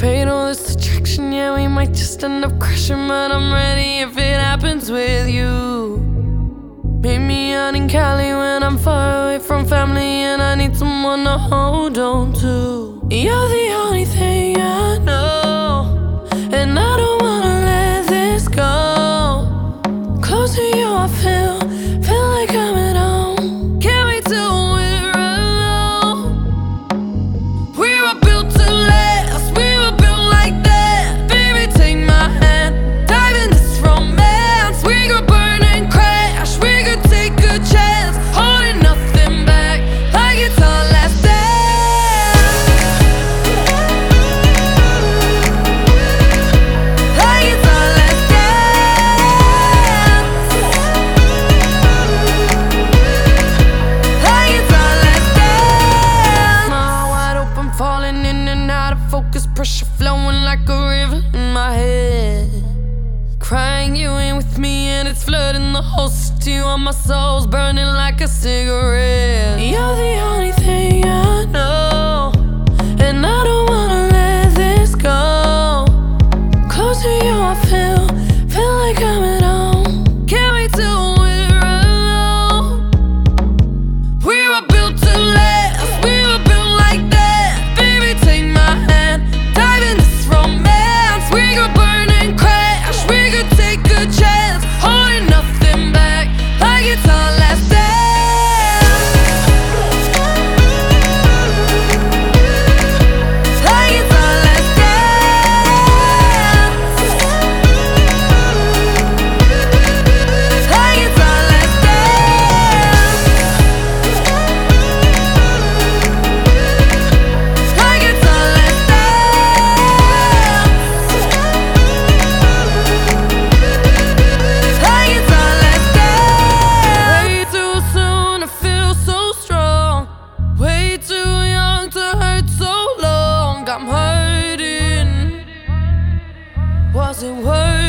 Fatal this attraction, yeah, we might just end up crashing, but I'm ready if it happens with you. Meet me out in Cali when I'm far away from family and I need someone to hold on to. You're the Falling in and out of focus, pressure flowing like a river in my head. Crying you in with me, and it's flooding the whole city. While my soul's burning like a cigarette. You're the only thing I wasn't worth